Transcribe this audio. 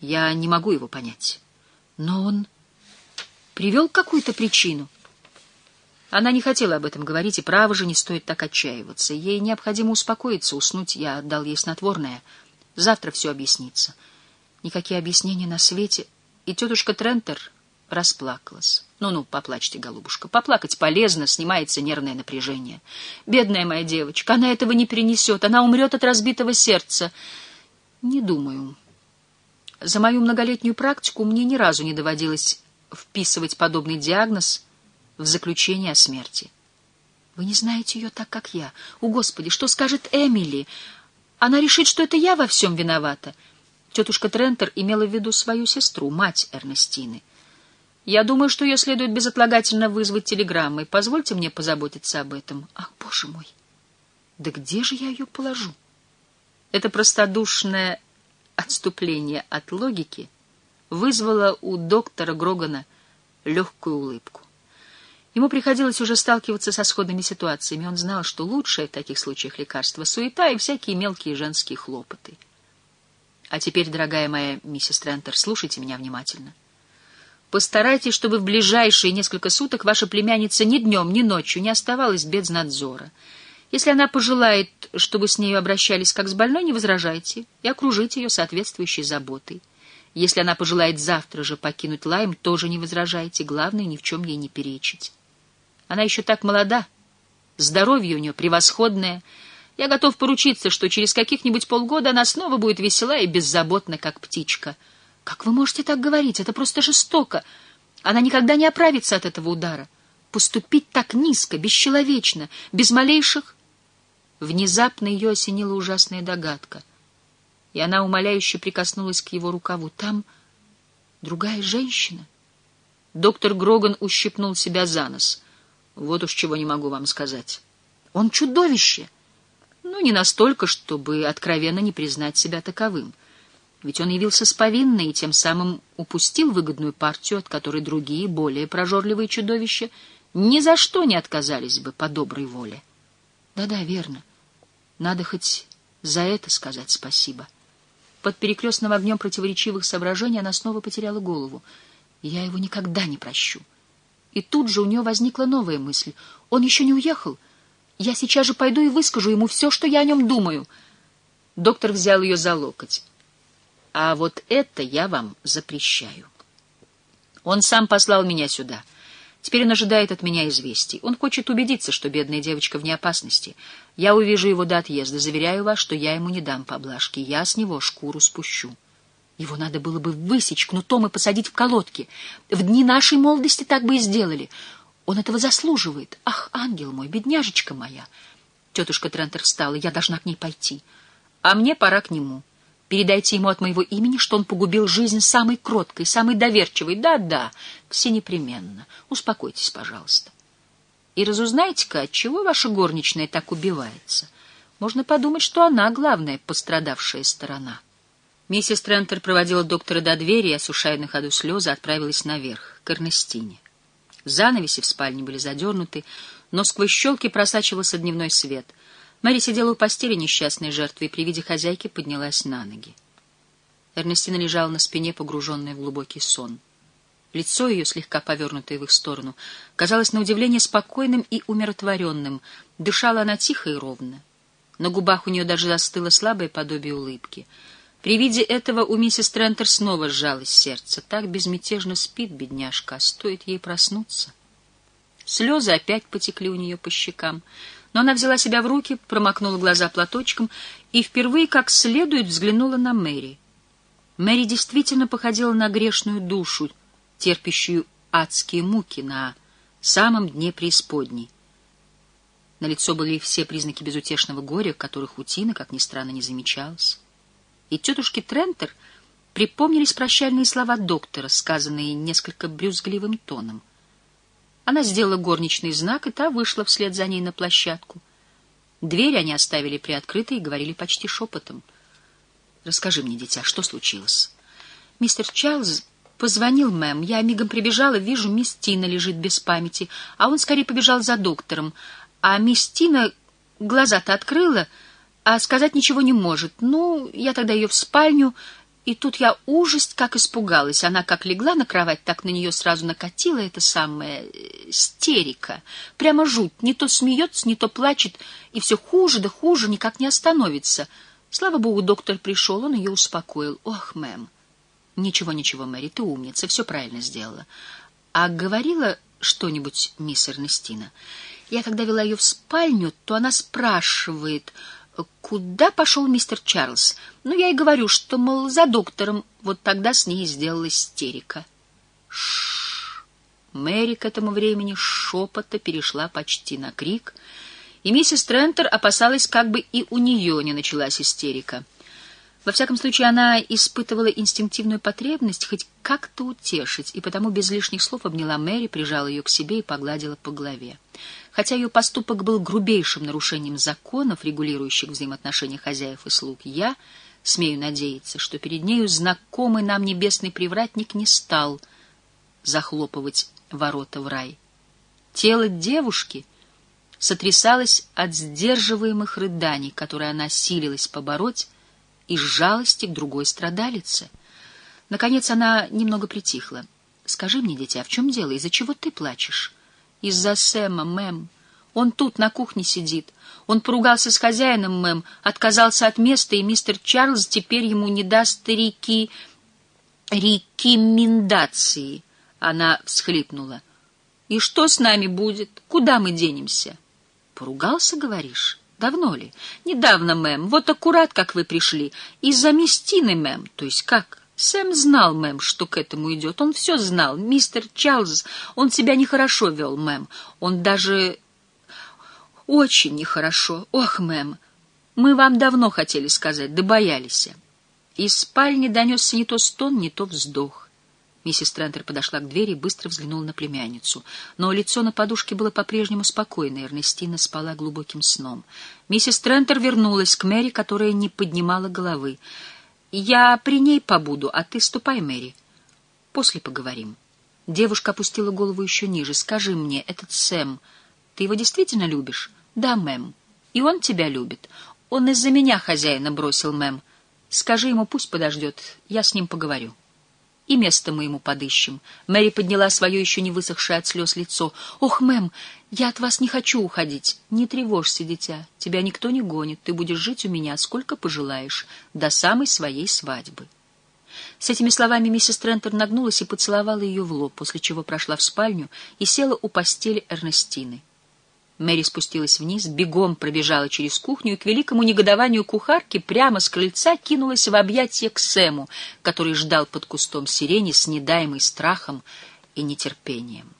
Я не могу его понять. Но он привел какую-то причину. Она не хотела об этом говорить, и право же не стоит так отчаиваться. Ей необходимо успокоиться, уснуть. Я отдал ей снотворное. Завтра все объяснится. Никакие объяснения на свете. И тетушка Трентер расплакалась. Ну-ну, поплачьте, голубушка. Поплакать полезно, снимается нервное напряжение. Бедная моя девочка, она этого не перенесет. Она умрет от разбитого сердца. Не думаю. За мою многолетнюю практику мне ни разу не доводилось вписывать подобный диагноз в заключение о смерти. Вы не знаете ее так, как я. О, Господи, что скажет Эмили? Она решит, что это я во всем виновата. Тетушка Трентер имела в виду свою сестру, мать Эрнестины. Я думаю, что ее следует безотлагательно вызвать телеграммой. Позвольте мне позаботиться об этом. Ах, боже мой! Да где же я ее положу? Это простодушное отступление от логики вызвало у доктора Грогана легкую улыбку. Ему приходилось уже сталкиваться со сходными ситуациями. Он знал, что лучшее в таких случаях лекарство — суета и всякие мелкие женские хлопоты. А теперь, дорогая моя миссис Трентер, слушайте меня внимательно. Постарайтесь, чтобы в ближайшие несколько суток ваша племянница ни днем, ни ночью не оставалась без надзора — если она пожелает, чтобы с нею обращались как с больной, не возражайте и окружите ее соответствующей заботой. Если она пожелает завтра же покинуть Лайм, тоже не возражайте. Главное, ни в чем ей не перечить. Она еще так молода, здоровье у нее превосходное. Я готов поручиться, что через каких-нибудь полгода она снова будет весела и беззаботна, как птичка. Как вы можете так говорить? Это просто жестоко. Она никогда не оправится от этого удара. Поступить так низко, бесчеловечно, без малейших Внезапно ее осенила ужасная догадка, и она умоляюще прикоснулась к его рукаву. Там другая женщина. Доктор Гроган ущипнул себя за нос. Вот уж чего не могу вам сказать. Он чудовище. Ну, не настолько, чтобы откровенно не признать себя таковым. Ведь он явился с повинной и тем самым упустил выгодную партию, от которой другие, более прожорливые чудовища, ни за что не отказались бы по доброй воле. Да-да, верно. Надо хоть за это сказать спасибо. Под перекрестным огнем противоречивых соображений она снова потеряла голову. Я его никогда не прощу. И тут же у нее возникла новая мысль. Он еще не уехал. Я сейчас же пойду и выскажу ему все, что я о нем думаю. Доктор взял ее за локоть. А вот это я вам запрещаю. Он сам послал меня сюда — Теперь он ожидает от меня известий. Он хочет убедиться, что бедная девочка вне опасности. Я увижу его до отъезда. Заверяю вас, что я ему не дам поблажки. Я с него шкуру спущу. Его надо было бы высечь кнутом и посадить в колодки. В дни нашей молодости так бы и сделали. Он этого заслуживает. Ах, ангел мой, бедняжечка моя! Тетушка Трентер встала. Я должна к ней пойти. А мне пора к нему. Передайте ему от моего имени, что он погубил жизнь самой кроткой, самой доверчивой. Да-да, все непременно. Успокойтесь, пожалуйста. И разузнайте-ка, отчего ваша горничная так убивается. Можно подумать, что она главная пострадавшая сторона. Миссис Трентер проводила доктора до двери и, осушая на ходу слезы, отправилась наверх, к Эрнестине. Занавеси в спальне были задернуты, но сквозь щелки просачивался дневной свет — Мэри сидела у постели несчастной жертвы и при виде хозяйки поднялась на ноги. Эрнестина лежала на спине, погруженная в глубокий сон. Лицо ее, слегка повернутое в их сторону, казалось на удивление спокойным и умиротворенным. Дышала она тихо и ровно. На губах у нее даже застыло слабое подобие улыбки. При виде этого у миссис Трентер снова сжалось сердце. Так безмятежно спит бедняжка, а стоит ей проснуться. Слезы опять потекли у нее по щекам — но она взяла себя в руки, промокнула глаза платочком и впервые как следует взглянула на Мэри. Мэри действительно походила на грешную душу, терпящую адские муки на самом дне преисподней. На лицо были все признаки безутешного горя, которых у Тины, как ни странно, не замечалось. И тетушке Трентер припомнились прощальные слова доктора, сказанные несколько брюзгливым тоном. Она сделала горничный знак, и та вышла вслед за ней на площадку. Дверь они оставили приоткрытой и говорили почти шепотом. «Расскажи мне, дитя, что случилось?» «Мистер Чарльз позвонил мэм. Я мигом прибежала, вижу, мисс Тина лежит без памяти, а он скорее побежал за доктором. А мисс Тина глаза-то открыла, а сказать ничего не может. Ну, я тогда ее в спальню, И тут я ужасть как испугалась. Она как легла на кровать, так на нее сразу накатила эта самая э, истерика. Прямо жуть. Не то смеется, не то плачет, и все хуже да хуже, никак не остановится. Слава богу, доктор пришел, он ее успокоил. Ох, мэм. Ничего, ничего, Мэри, ты умница, все правильно сделала. А говорила что-нибудь мисс Эрнестина? Я когда вела ее в спальню, то она спрашивает куда пошел мистер Чарльз? Ну, я и говорю, что, мол, за доктором. Вот тогда с ней сделалась истерика. Шш. Мэри к этому времени шепота перешла почти на крик, и миссис Трентер опасалась, как бы и у нее не началась истерика. Во всяком случае, она испытывала инстинктивную потребность хоть как-то утешить, и потому без лишних слов обняла Мэри, прижала ее к себе и погладила по голове. Хотя ее поступок был грубейшим нарушением законов, регулирующих взаимоотношения хозяев и слуг, я смею надеяться, что перед нею знакомый нам небесный привратник не стал захлопывать ворота в рай. Тело девушки сотрясалось от сдерживаемых рыданий, которые она силилась побороть, из жалости к другой страдалице. Наконец она немного притихла. «Скажи мне, дитя, в чем дело? Из-за чего ты плачешь?» «Из-за Сэма, мэм. Он тут, на кухне сидит. Он поругался с хозяином, мэм, отказался от места, и мистер Чарльз теперь ему не даст реки... рекомендации». Она всхлипнула. «И что с нами будет? Куда мы денемся?» «Поругался, говоришь?» Давно ли? Недавно, мэм. Вот аккурат, как вы пришли. Из-за Местины, мэм. То есть как? Сэм знал, мэм, что к этому идет. Он все знал. Мистер Чарльз, он себя нехорошо вел, мэм. Он даже... Очень нехорошо. Ох, мэм. Мы вам давно хотели сказать, да боялись. Из спальни донесся не то стон, не то вздох. Миссис Трентер подошла к двери и быстро взглянула на племянницу. Но лицо на подушке было по-прежнему спокойно, и Эрнестина спала глубоким сном. Миссис Трентер вернулась к Мэри, которая не поднимала головы. «Я при ней побуду, а ты ступай, Мэри. После поговорим». Девушка опустила голову еще ниже. «Скажи мне, этот Сэм, ты его действительно любишь?» «Да, мэм. И он тебя любит. Он из-за меня хозяина бросил, мэм. Скажи ему, пусть подождет, я с ним поговорю» и место мы ему подыщем. Мэри подняла свое еще не высохшее от слез лицо. «Ох, мэм, я от вас не хочу уходить. Не тревожься, дитя. Тебя никто не гонит. Ты будешь жить у меня, сколько пожелаешь, до самой своей свадьбы». С этими словами миссис Трентер нагнулась и поцеловала ее в лоб, после чего прошла в спальню и села у постели Эрнестины. Мэри спустилась вниз, бегом пробежала через кухню и к великому негодованию кухарки прямо с крыльца кинулась в объятия к Сэму, который ждал под кустом сирени с недаемой страхом и нетерпением.